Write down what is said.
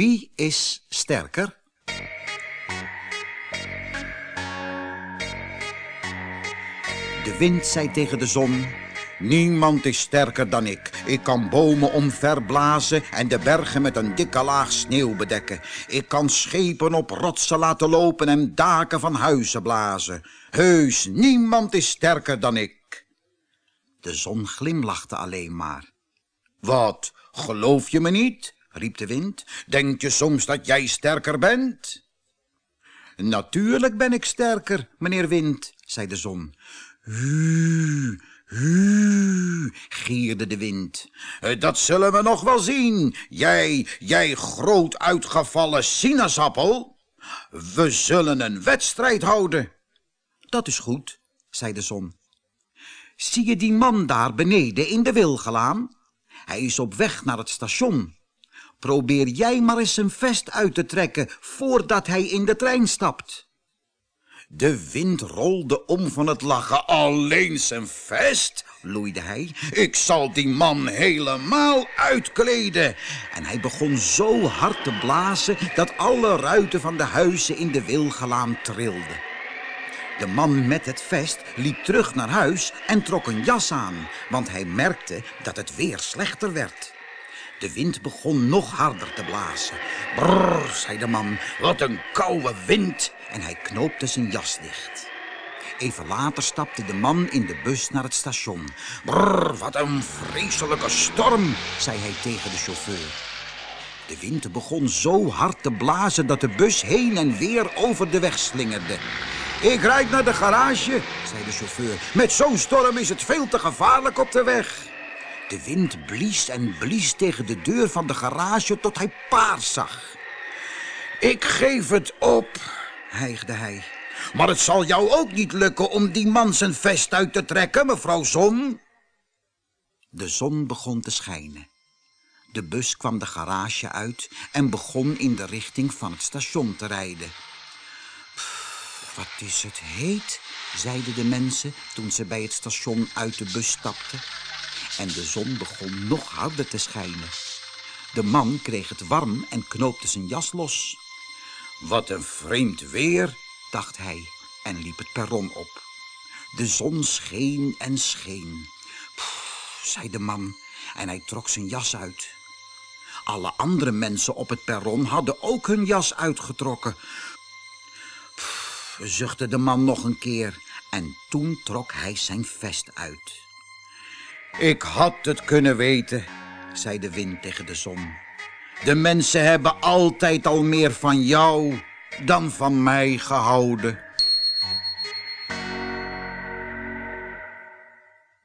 Wie is sterker? De wind zei tegen de zon... Niemand is sterker dan ik. Ik kan bomen omverblazen en de bergen met een dikke laag sneeuw bedekken. Ik kan schepen op rotsen laten lopen en daken van huizen blazen. Heus, niemand is sterker dan ik. De zon glimlachte alleen maar. Wat, geloof je me niet? Riep de wind. Denk je soms dat jij sterker bent? Natuurlijk ben ik sterker, meneer Wind, zei de zon. Hu, hu, gierde de wind. Dat zullen we nog wel zien, jij, jij groot uitgevallen sinaasappel. We zullen een wedstrijd houden. Dat is goed, zei de zon. Zie je die man daar beneden in de wilgelaan? Hij is op weg naar het station. Probeer jij maar eens zijn vest uit te trekken voordat hij in de trein stapt. De wind rolde om van het lachen. Alleen zijn vest, loeide hij. Ik zal die man helemaal uitkleden. En hij begon zo hard te blazen dat alle ruiten van de huizen in de wilgelaan trilden. De man met het vest liep terug naar huis en trok een jas aan, want hij merkte dat het weer slechter werd. De wind begon nog harder te blazen. Brrr, zei de man, wat een koude wind. En hij knoopte zijn jas dicht. Even later stapte de man in de bus naar het station. Brrr, wat een vreselijke storm, zei hij tegen de chauffeur. De wind begon zo hard te blazen dat de bus heen en weer over de weg slingerde. Ik rijd naar de garage, zei de chauffeur. Met zo'n storm is het veel te gevaarlijk op de weg. De wind blies en blies tegen de deur van de garage tot hij paars zag. Ik geef het op, hijgde hij. Maar het zal jou ook niet lukken om die man zijn vest uit te trekken, mevrouw Zon. De zon begon te schijnen. De bus kwam de garage uit en begon in de richting van het station te rijden. Wat is het heet, zeiden de mensen toen ze bij het station uit de bus stapten en de zon begon nog harder te schijnen. De man kreeg het warm en knoopte zijn jas los. Wat een vreemd weer, dacht hij en liep het perron op. De zon scheen en scheen. Pff, zei de man en hij trok zijn jas uit. Alle andere mensen op het perron hadden ook hun jas uitgetrokken. Pff, zuchtte de man nog een keer en toen trok hij zijn vest uit. Ik had het kunnen weten, zei de wind tegen de zon. De mensen hebben altijd al meer van jou dan van mij gehouden.